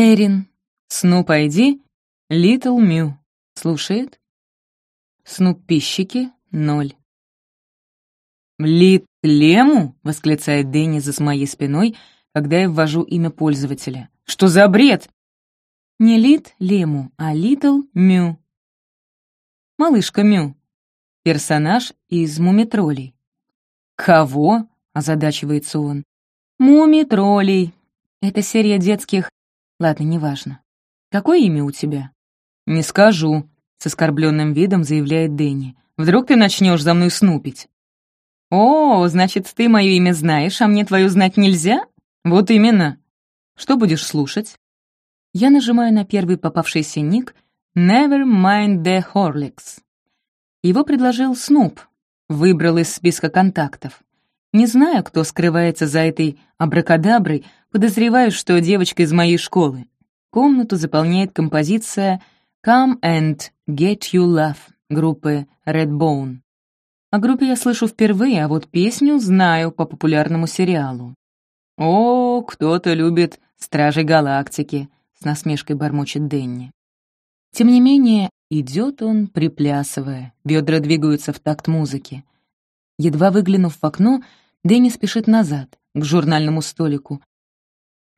Эрин. Снуп Айди. Литл Мю. Слушает. Снуп Пищики. Ноль. «Лит Лему?» — восклицает Дэнни за моей спиной, когда я ввожу имя пользователя. «Что за бред?» Не Лит Лему, а Литл Мю. Малышка Мю. Персонаж из «Мумитролей». «Кого?» — озадачивается он. «Муми-троллей. Это серия детских... Ладно, неважно. Какое имя у тебя?» «Не скажу», — с оскорбленным видом заявляет Дэнни. «Вдруг ты начнешь за мной снупить?» «О, значит, ты мое имя знаешь, а мне твое знать нельзя?» «Вот именно. Что будешь слушать?» Я нажимаю на первый попавшийся ник «Never mind the Horlicks». Его предложил Снуп, выбрал из списка контактов. Не знаю, кто скрывается за этой абракадаброй, подозреваю, что девочка из моей школы. Комнату заполняет композиция «Come and Get You Love» группы Redbone. О группе я слышу впервые, а вот песню знаю по популярному сериалу. «О, кто-то любит Стражей Галактики», — с насмешкой бормочет Денни. Тем не менее, идет он, приплясывая, бедра двигаются в такт музыки. Едва выглянув в окно, Дэнни спешит назад, к журнальному столику.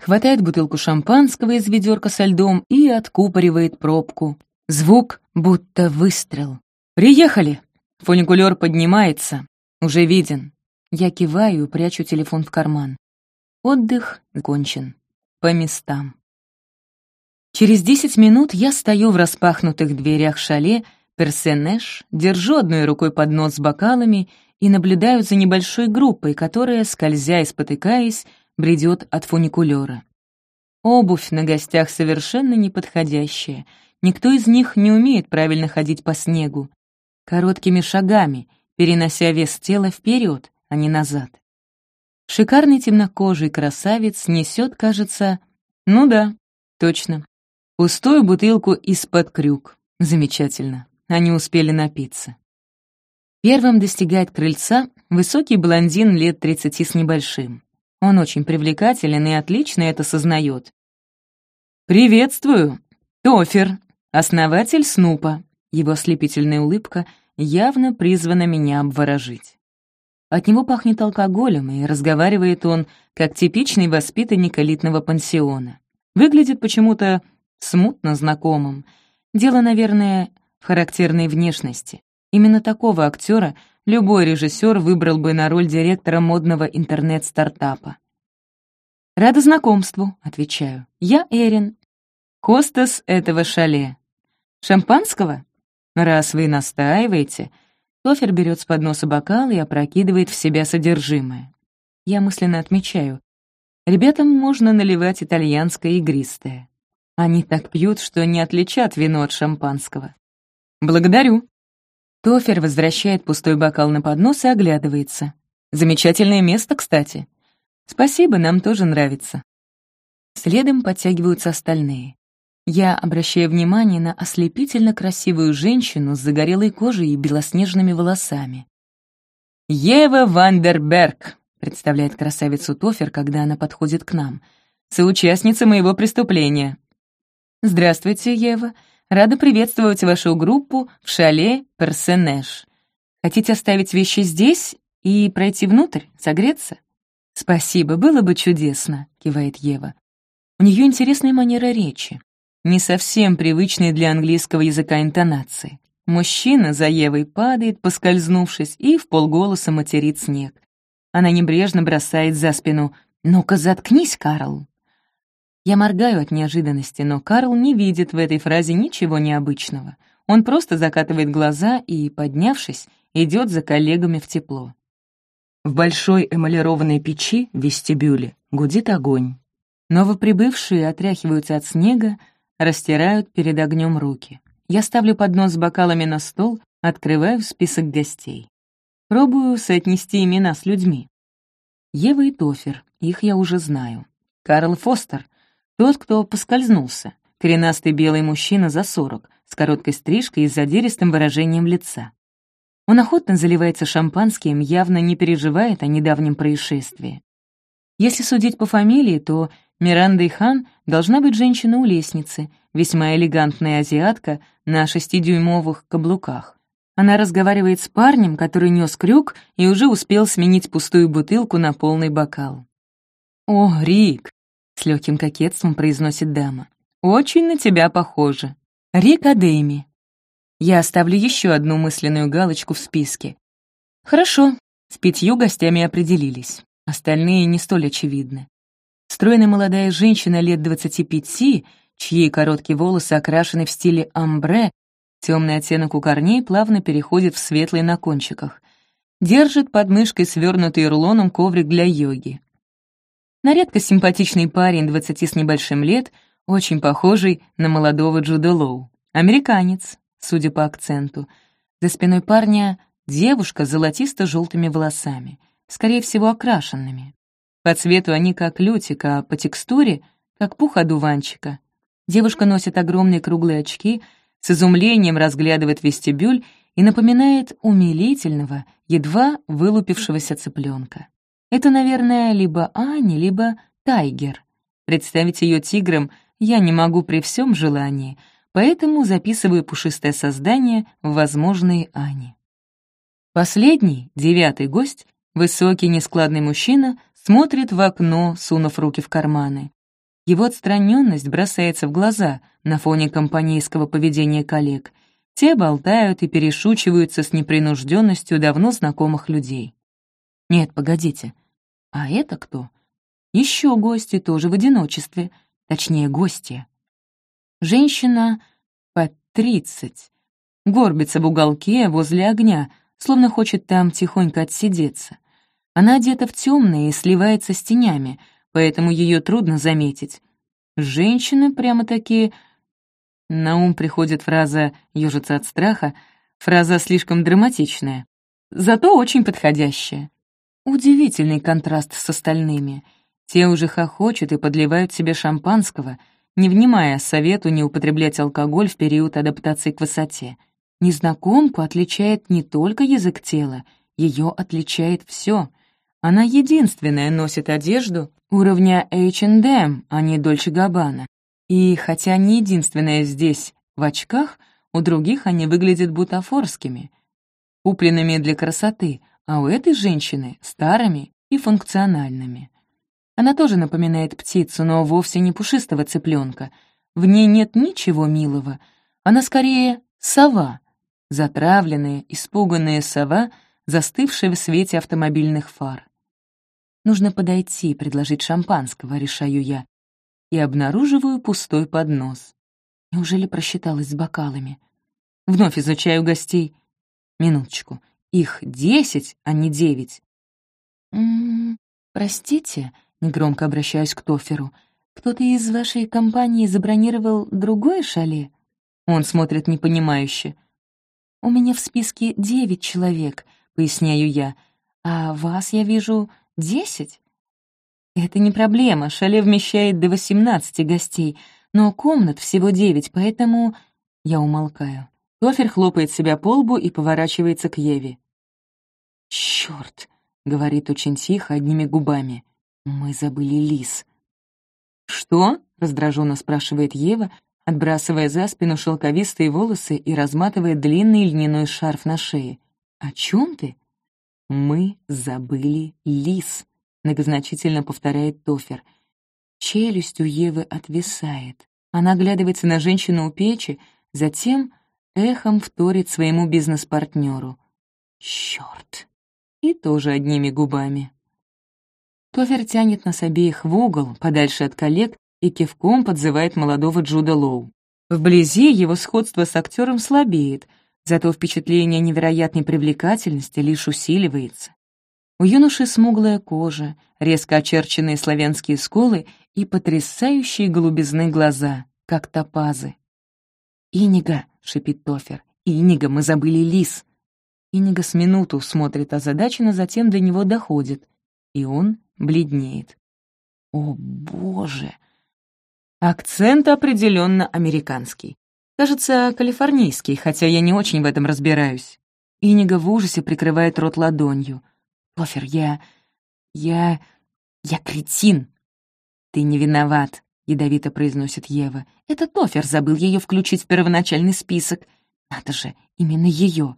Хватает бутылку шампанского из ведерка со льдом и откупоривает пробку. Звук будто выстрел. «Приехали!» Фуникулер поднимается. Уже виден. Я киваю прячу телефон в карман. Отдых кончен. По местам. Через десять минут я стою в распахнутых дверях шале «Персенеш», держу одной рукой поднос с бокалами и наблюдаю за небольшой группой, которая, скользя и спотыкаясь, бредет от фуникулера. Обувь на гостях совершенно неподходящая. Никто из них не умеет правильно ходить по снегу. Короткими шагами, перенося вес тела вперед, а не назад. Шикарный темнокожий красавец несет, кажется, ну да, точно, пустую бутылку из-под крюк. Замечательно, они успели напиться. Первым достигает крыльца высокий блондин лет тридцати с небольшим. Он очень привлекателен и отлично это сознает. «Приветствую! Тофер, основатель Снупа!» Его ослепительная улыбка явно призвана меня обворожить. От него пахнет алкоголем, и разговаривает он, как типичный воспитанник элитного пансиона. Выглядит почему-то смутно знакомым. Дело, наверное, в характерной внешности. Именно такого актера любой режиссер выбрал бы на роль директора модного интернет-стартапа. «Рада знакомству», — отвечаю. «Я Эрин, хостес этого шале. Шампанского? Раз вы настаиваете...» Тофер берет с подноса бокал и опрокидывает в себя содержимое. Я мысленно отмечаю. Ребятам можно наливать итальянское игристое. Они так пьют, что не отличат вино от шампанского. «Благодарю», Тофер возвращает пустой бокал на поднос и оглядывается. «Замечательное место, кстати. Спасибо, нам тоже нравится». Следом подтягиваются остальные. Я обращаю внимание на ослепительно красивую женщину с загорелой кожей и белоснежными волосами. «Ева Вандерберг», — представляет красавицу Тофер, когда она подходит к нам, «соучастница моего преступления». «Здравствуйте, Ева. Рада приветствовать вашу группу в шале Персенеш. Хотите оставить вещи здесь и пройти внутрь, согреться? Спасибо, было бы чудесно, кивает Ева. У нее интересная манера речи, не совсем привычные для английского языка интонации. Мужчина за Евой падает, поскользнувшись, и в полголоса материт снег. Она небрежно бросает за спину «Ну-ка, заткнись, Карл!» Я моргаю от неожиданности, но Карл не видит в этой фразе ничего необычного. Он просто закатывает глаза и, поднявшись, идет за коллегами в тепло. В большой эмалированной печи в вестибюле гудит огонь. Новоприбывшие отряхиваются от снега, растирают перед огнем руки. Я ставлю поднос с бокалами на стол, открываю список гостей. Пробую соотнести имена с людьми. Ева и Тофер, их я уже знаю. Карл Фостер, тот, кто поскользнулся, коренастый белый мужчина за сорок, с короткой стрижкой и задиристым выражением лица. Он охотно заливается шампанским, явно не переживает о недавнем происшествии. Если судить по фамилии, то Мирандой Хан должна быть женщина у лестницы, весьма элегантная азиатка на шестидюймовых каблуках. Она разговаривает с парнем, который нес крюк и уже успел сменить пустую бутылку на полный бокал. «О, Рик!» — с легким кокетством произносит дама. «Очень на тебя похоже. Рик Адейми». Я оставлю еще одну мысленную галочку в списке. Хорошо, с пятью гостями определились. Остальные не столь очевидны. Стройная молодая женщина лет 25, чьи короткие волосы окрашены в стиле амбре, темный оттенок у корней плавно переходит в светлый на кончиках. Держит под мышкой свернутый рулоном коврик для йоги. На редкость симпатичный парень 20 с небольшим лет, очень похожий на молодого Джуда Лоу. Американец, судя по акценту. За спиной парня девушка с золотисто-желтыми волосами, скорее всего, окрашенными. По цвету они как лютик, а по текстуре — как пух одуванчика. Девушка носит огромные круглые очки, с изумлением разглядывает вестибюль и напоминает умилительного, едва вылупившегося цыпленка. Это, наверное, либо Ани, либо Тайгер. Представить ее тигром я не могу при всем желании, поэтому записываю пушистое создание в возможные Ани. Последний, девятый гость, высокий нескладный мужчина смотрит в окно, сунув руки в карманы. Его отстраненность бросается в глаза на фоне компанейского поведения коллег. Те болтают и перешучиваются с непринужденностью давно знакомых людей. Нет, погодите, а это кто? Еще гости, тоже в одиночестве, точнее, гости. Женщина под тридцать, горбится в уголке возле огня, словно хочет там тихонько отсидеться. Она одета в темное и сливается с тенями, поэтому ее трудно заметить. Женщины прямо-таки... На ум приходит фраза «ежиться от страха», фраза слишком драматичная, зато очень подходящая. Удивительный контраст с остальными. Те уже хохочут и подливают себе шампанского, не внимая совету не употреблять алкоголь в период адаптации к высоте. Незнакомку отличает не только язык тела, ее отличает все — она единственная носит одежду уровня H&M, а не Дольче Габбана. И хотя не единственная здесь в очках, у других они выглядят бутафорскими, купленными для красоты, а у этой женщины — старыми и функциональными. Она тоже напоминает птицу, но вовсе не пушистого цыпленка. В ней нет ничего милого. Она скорее сова, затравленная, испуганная сова, застывшая в свете автомобильных фар. Нужно подойти и предложить шампанского, решаю я. И обнаруживаю пустой поднос. Неужели просчиталась с бокалами? Вновь изучаю гостей. Минуточку. Их десять, а не девять. «М -м, «Простите», — негромко обращаюсь к Тоферу, «кто-то из вашей компании забронировал другое шале?» Он смотрит непонимающе. «У меня в списке девять человек», — поясняю я, «а вас, я вижу, Десять? Это не проблема, шале вмещает до восемнадцати гостей, но комнат всего девять, поэтому... Я умолкаю. Тофер хлопает себя по лбу и поворачивается к Еве. «Чёрт!» — говорит очень тихо, одними губами. «Мы забыли лис». «Что?» — раздраженно спрашивает Ева, отбрасывая за спину шелковистые волосы и разматывая длинный льняной шарф на шее. «О чем ты?» «Мы забыли лис», — многозначительно повторяет Тофер. Челюсть у Евы отвисает. Она оглядывается на женщину у печи, затем эхом вторит своему бизнес-партнеру. «Чёрт!» И тоже одними губами. Тофер тянет нас обеих в угол, подальше от коллег, и кивком подзывает молодого Джуда Лоу. Вблизи его сходство с актером слабеет — Зато впечатление невероятной привлекательности лишь усиливается. У юноши смуглая кожа, резко очерченные славянские скулы и потрясающие голубизны глаза, как топазы. «Инига!» — шипит Тофер. «Инига, мы забыли лис!» Инига с минуту смотрит озадаченно, затем до него доходит, и он бледнеет. «О, боже!» Акцент определенно американский. Кажется, калифорнийский, хотя я не очень в этом разбираюсь. Инига в ужасе прикрывает рот ладонью. «Тофер, я... я... я кретин!» «Ты не виноват», — ядовито произносит Ева. «Это Тофер забыл ее включить в первоначальный список. Надо же, именно ее.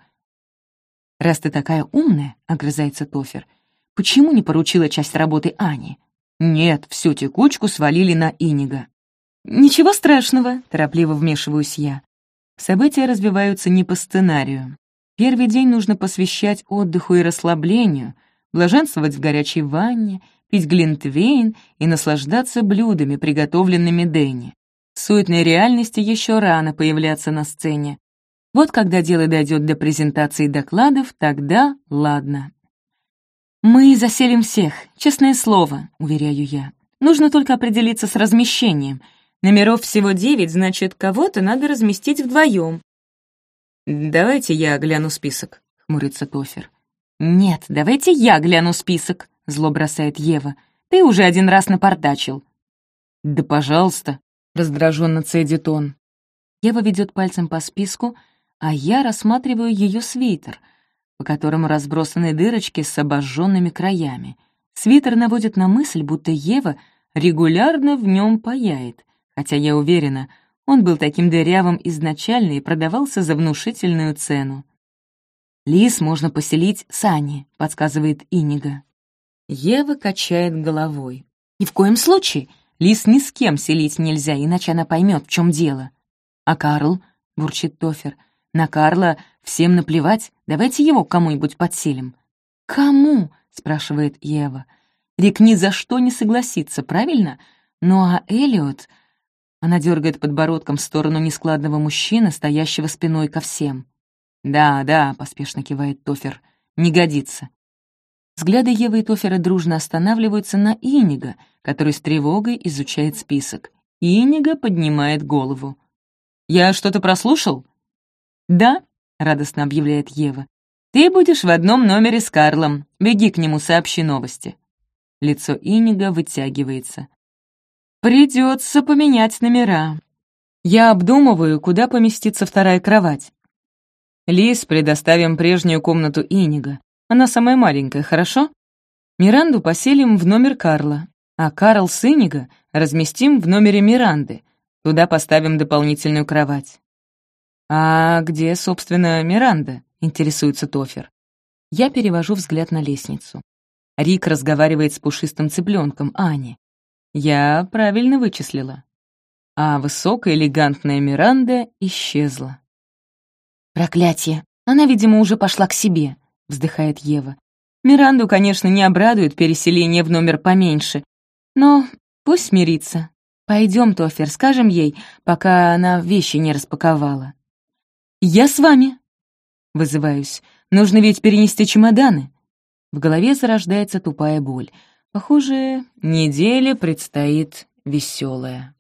«Раз ты такая умная», — огрызается Тофер, «почему не поручила часть работы Ане?» «Нет, всю текучку свалили на Инига». «Ничего страшного», — торопливо вмешиваюсь я. События развиваются не по сценарию. Первый день нужно посвящать отдыху и расслаблению, блаженствовать в горячей ванне, пить глинтвейн и наслаждаться блюдами, приготовленными Дэнни. Суетной реальности еще рано появляться на сцене. Вот когда дело дойдет до презентации докладов, тогда ладно. «Мы заселим всех, честное слово», — уверяю я. «Нужно только определиться с размещением. Номеров всего девять, значит, кого-то надо разместить вдвоем». «Давайте я гляну список», — хмурится Тофер. «Нет, давайте я гляну список», — зло бросает Ева. «Ты уже один раз напортачил». «Да пожалуйста», — раздраженно цедит он. Ева ведет пальцем по списку, а я рассматриваю ее свитер, по которому разбросаны дырочки с обожженными краями. Свитер наводит на мысль, будто Ева регулярно в нем паяет, хотя я уверена, он был таким дырявым изначально и продавался за внушительную цену. «Лис можно поселить с Аней», — подсказывает Инига. Ева качает головой. «Ни в коем случае. Лис ни с кем селить нельзя, иначе она поймет, в чем дело». «А Карл?» — бурчит Тофер. На Карла всем наплевать, давайте его кому-нибудь подселим». «Кому?» — спрашивает Ева. «Рик ни за что не согласится, правильно? Ну а Элиот...» Она дергает подбородком в сторону нескладного мужчины, стоящего спиной ко всем. «Да, да», — поспешно кивает Тофер, — «не годится». Взгляды Евы и Тофера дружно останавливаются на Инига, который с тревогой изучает список. Инига поднимает голову. «Я что-то прослушал?» «Да», — радостно объявляет Ева, «ты будешь в одном номере с Карлом. Беги к нему, сообщи новости». Лицо Инига вытягивается. «Придется поменять номера. Я обдумываю, куда поместится вторая кровать. Лис, предоставим прежнюю комнату Инига. Она самая маленькая, хорошо? Миранду поселим в номер Карла, а Карл с Инига разместим в номере Миранды. Туда поставим дополнительную кровать. «А где, собственно, Миранда?» — интересуется Тофер. Я перевожу взгляд на лестницу. Рик разговаривает с пушистым цыпленком Ани. Я правильно вычислила. А высокая элегантная Миранда исчезла. «Проклятие! Она, видимо, уже пошла к себе», — вздыхает Ева. «Миранду, конечно, не обрадует переселение в номер поменьше, но пусть смирится. Пойдем, Тофер, скажем ей, пока она вещи не распаковала». «Я с вами!» Вызываюсь. «Нужно ведь перенести чемоданы!» В голове зарождается тупая боль. Похоже, неделя предстоит веселая.